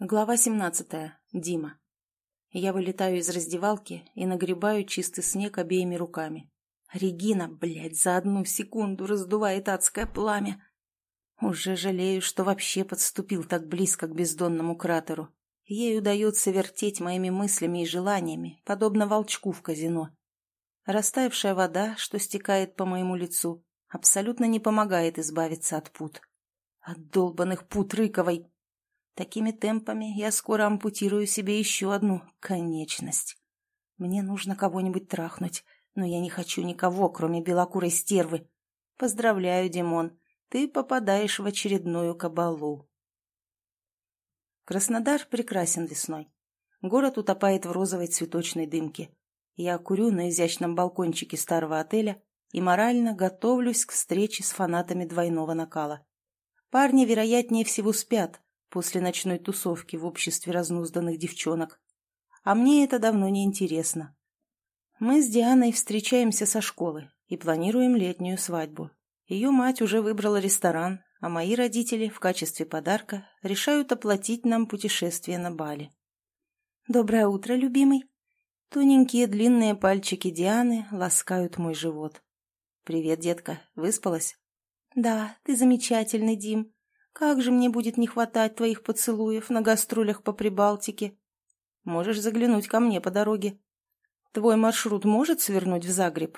Глава 17. Дима. Я вылетаю из раздевалки и нагребаю чистый снег обеими руками. Регина, блядь, за одну секунду раздувает адское пламя. Уже жалею, что вообще подступил так близко к бездонному кратеру. Ей удается вертеть моими мыслями и желаниями, подобно волчку в казино. Растаявшая вода, что стекает по моему лицу, абсолютно не помогает избавиться от пут. От долбанных пут Рыковой. Такими темпами я скоро ампутирую себе еще одну конечность. Мне нужно кого-нибудь трахнуть, но я не хочу никого, кроме белокурой стервы. Поздравляю, Димон, ты попадаешь в очередную кабалу. Краснодар прекрасен весной. Город утопает в розовой цветочной дымке. Я курю на изящном балкончике старого отеля и морально готовлюсь к встрече с фанатами двойного накала. Парни, вероятнее всего, спят, после ночной тусовки в обществе разнузданных девчонок. А мне это давно не интересно. Мы с Дианой встречаемся со школы и планируем летнюю свадьбу. Ее мать уже выбрала ресторан, а мои родители в качестве подарка решают оплатить нам путешествие на Бали. «Доброе утро, любимый!» Тоненькие длинные пальчики Дианы ласкают мой живот. «Привет, детка. Выспалась?» «Да, ты замечательный, Дим. Как же мне будет не хватать твоих поцелуев на гастролях по Прибалтике? Можешь заглянуть ко мне по дороге. Твой маршрут может свернуть в Загреб?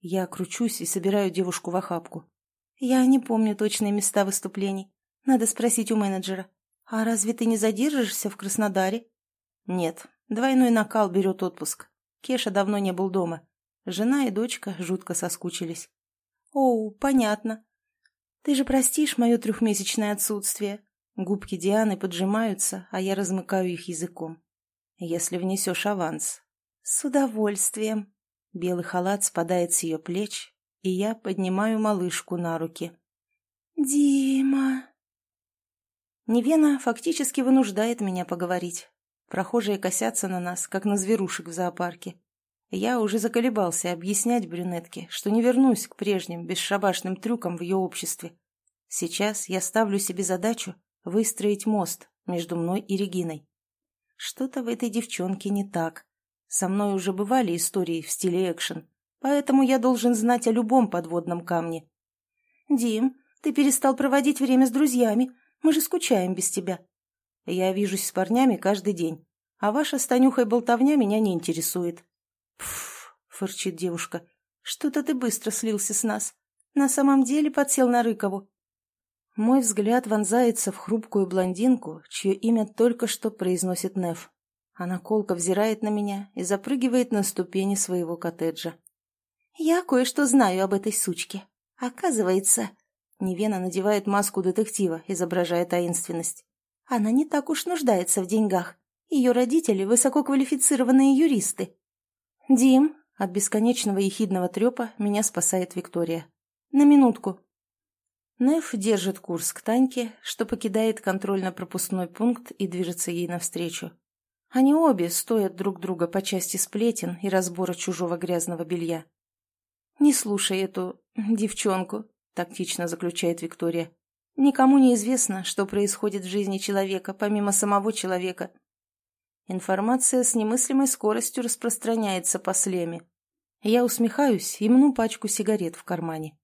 Я кручусь и собираю девушку в охапку. Я не помню точные места выступлений. Надо спросить у менеджера. А разве ты не задержишься в Краснодаре? Нет, двойной накал берет отпуск. Кеша давно не был дома. Жена и дочка жутко соскучились. Оу, понятно. «Ты же простишь мое трехмесячное отсутствие?» Губки Дианы поджимаются, а я размыкаю их языком. «Если внесешь аванс». «С удовольствием». Белый халат спадает с ее плеч, и я поднимаю малышку на руки. «Дима...» Невена фактически вынуждает меня поговорить. Прохожие косятся на нас, как на зверушек в зоопарке. Я уже заколебался объяснять брюнетке, что не вернусь к прежним бесшабашным трюкам в ее обществе. Сейчас я ставлю себе задачу выстроить мост между мной и Региной. Что-то в этой девчонке не так. Со мной уже бывали истории в стиле экшен, поэтому я должен знать о любом подводном камне. «Дим, ты перестал проводить время с друзьями. Мы же скучаем без тебя». «Я вижусь с парнями каждый день, а ваша с Танюхой болтовня меня не интересует. «Пф!» — фырчит девушка. «Что-то ты быстро слился с нас. На самом деле подсел на Рыкову». Мой взгляд вонзается в хрупкую блондинку, чье имя только что произносит Неф. Она колко взирает на меня и запрыгивает на ступени своего коттеджа. «Я кое-что знаю об этой сучке. Оказывается...» Невена надевает маску детектива, изображая таинственность. «Она не так уж нуждается в деньгах. Ее родители – высококвалифицированные юристы. «Дим!» — от бесконечного ехидного трепа меня спасает Виктория. «На минутку!» Неф держит курс к Таньке, что покидает контрольно-пропускной пункт и движется ей навстречу. Они обе стоят друг друга по части сплетен и разбора чужого грязного белья. «Не слушай эту... девчонку», — тактично заключает Виктория. «Никому не известно, что происходит в жизни человека, помимо самого человека. Информация с немыслимой скоростью распространяется по слеме. Я усмехаюсь и мну пачку сигарет в кармане.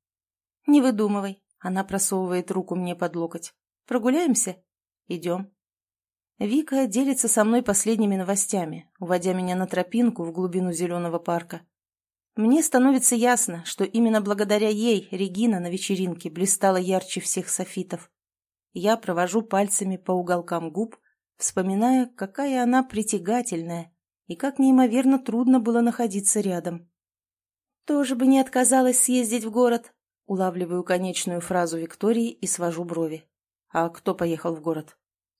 «Не выдумывай», — она просовывает руку мне под локоть. «Прогуляемся?» «Идем». Вика делится со мной последними новостями, уводя меня на тропинку в глубину зеленого парка. Мне становится ясно, что именно благодаря ей Регина на вечеринке блистала ярче всех софитов. Я провожу пальцами по уголкам губ, вспоминая, какая она притягательная и как неимоверно трудно было находиться рядом. «Тоже бы не отказалась съездить в город», — улавливаю конечную фразу Виктории и свожу брови. «А кто поехал в город?»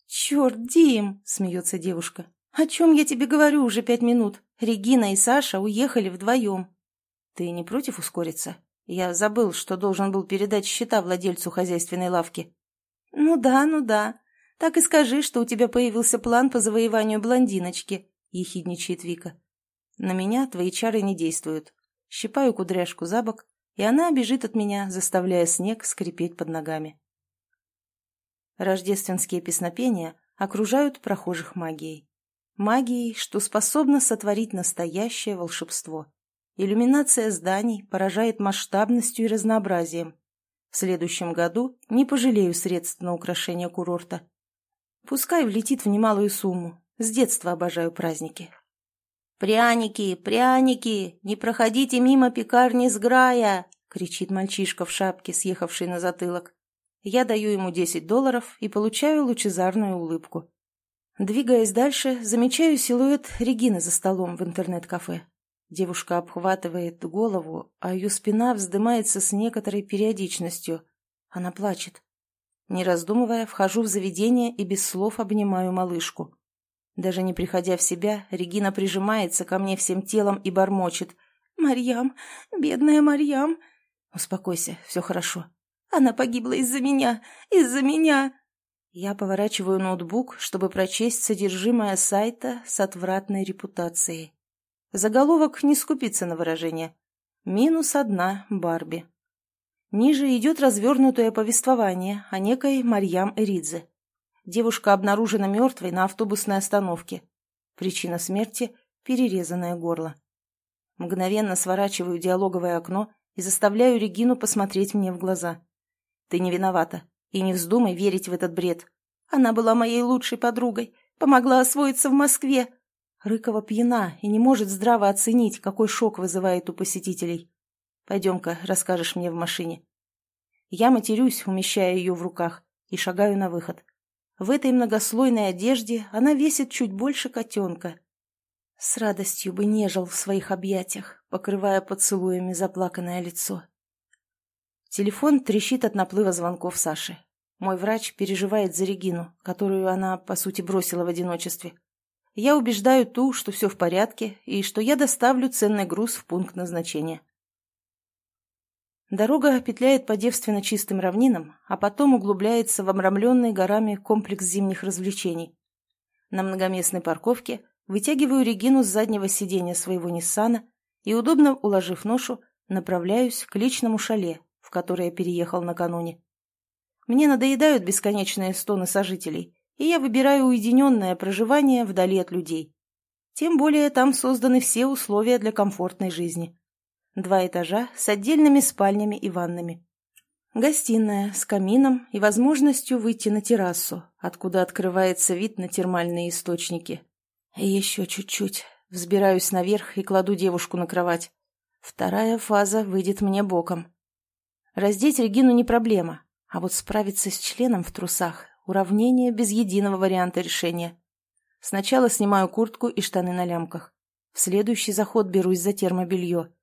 «Черт, Дим!» — смеется девушка. «О чем я тебе говорю уже пять минут? Регина и Саша уехали вдвоем». «Ты не против ускориться? Я забыл, что должен был передать счета владельцу хозяйственной лавки». «Ну да, ну да. Так и скажи, что у тебя появился план по завоеванию блондиночки», — ехидничает Вика. «На меня твои чары не действуют. Щипаю кудряшку за бок, и она бежит от меня, заставляя снег скрипеть под ногами. Рождественские песнопения окружают прохожих магией. Магией, что способна сотворить настоящее волшебство. Иллюминация зданий поражает масштабностью и разнообразием. В следующем году не пожалею средств на украшение курорта. Пускай влетит в немалую сумму. С детства обожаю праздники. «Пряники, пряники! Не проходите мимо пекарни с Грая!» — кричит мальчишка в шапке, съехавший на затылок. Я даю ему 10 долларов и получаю лучезарную улыбку. Двигаясь дальше, замечаю силуэт Регины за столом в интернет-кафе. Девушка обхватывает голову, а ее спина вздымается с некоторой периодичностью. Она плачет. Не раздумывая, вхожу в заведение и без слов обнимаю малышку. Даже не приходя в себя, Регина прижимается ко мне всем телом и бормочет. «Марьям, бедная Марьям!» «Успокойся, все хорошо. Она погибла из-за меня, из-за меня!» Я поворачиваю ноутбук, чтобы прочесть содержимое сайта с отвратной репутацией. Заголовок не скупится на выражение. «Минус одна Барби». Ниже идет развернутое повествование о некой Марьям Эридзе. Девушка обнаружена мертвой на автобусной остановке. Причина смерти – перерезанное горло. Мгновенно сворачиваю диалоговое окно и заставляю Регину посмотреть мне в глаза. «Ты не виновата, и не вздумай верить в этот бред. Она была моей лучшей подругой, помогла освоиться в Москве». Рыкова пьяна и не может здраво оценить, какой шок вызывает у посетителей. «Пойдем-ка, расскажешь мне в машине». Я матерюсь, умещая ее в руках, и шагаю на выход. В этой многослойной одежде она весит чуть больше котенка. С радостью бы нежил в своих объятиях, покрывая поцелуями заплаканное лицо. Телефон трещит от наплыва звонков Саши. Мой врач переживает за Регину, которую она, по сути, бросила в одиночестве. Я убеждаю ту, что все в порядке и что я доставлю ценный груз в пункт назначения. Дорога петляет по девственно чистым равнинам, а потом углубляется в обрамленный горами комплекс зимних развлечений. На многоместной парковке вытягиваю Регину с заднего сиденья своего Ниссана и, удобно уложив ношу, направляюсь к личному шале, в которое переехал накануне. Мне надоедают бесконечные стоны сожителей, и я выбираю уединенное проживание вдали от людей. Тем более там созданы все условия для комфортной жизни. Два этажа с отдельными спальнями и ваннами. Гостиная с камином и возможностью выйти на террасу, откуда открывается вид на термальные источники. Еще чуть-чуть. Взбираюсь наверх и кладу девушку на кровать. Вторая фаза выйдет мне боком. Раздеть Регину не проблема, а вот справиться с членом в трусах – уравнение без единого варианта решения. Сначала снимаю куртку и штаны на лямках. В следующий заход берусь за термобелье.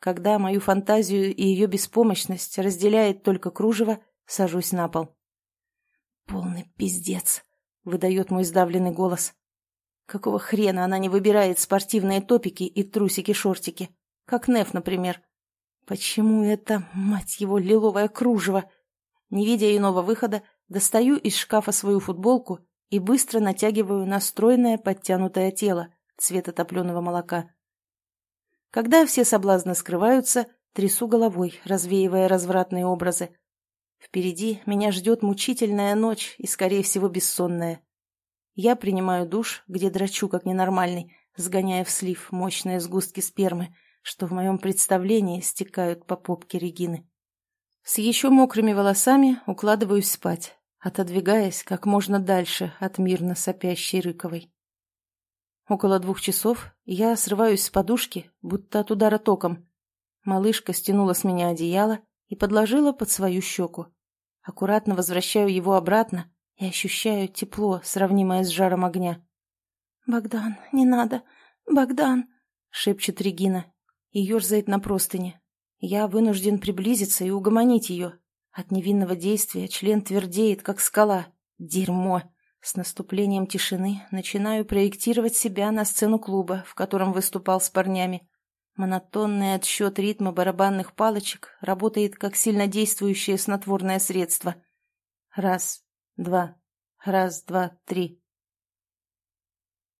Когда мою фантазию и ее беспомощность разделяет только кружево, сажусь на пол. «Полный пиздец», — выдает мой сдавленный голос. Какого хрена она не выбирает спортивные топики и трусики-шортики? Как Неф, например. Почему это, мать его, лиловое кружево? Не видя иного выхода, достаю из шкафа свою футболку и быстро натягиваю на стройное подтянутое тело цвета топленого молока. Когда все соблазны скрываются, трясу головой, развеивая развратные образы. Впереди меня ждет мучительная ночь и, скорее всего, бессонная. Я принимаю душ, где драчу как ненормальный, сгоняя в слив мощные сгустки спермы, что в моем представлении стекают по попке Регины. С еще мокрыми волосами укладываюсь спать, отодвигаясь как можно дальше от мирно сопящей Рыковой. Около двух часов я срываюсь с подушки, будто от удара током. Малышка стянула с меня одеяло и подложила под свою щеку. Аккуратно возвращаю его обратно и ощущаю тепло, сравнимое с жаром огня. «Богдан, не надо! Богдан!» — шепчет Регина и ерзает на простыне. Я вынужден приблизиться и угомонить ее. От невинного действия член твердеет, как скала. Дерьмо! С наступлением тишины начинаю проектировать себя на сцену клуба, в котором выступал с парнями. Монотонный отсчет ритма барабанных палочек работает как сильнодействующее снотворное средство. Раз, два, раз, два, три.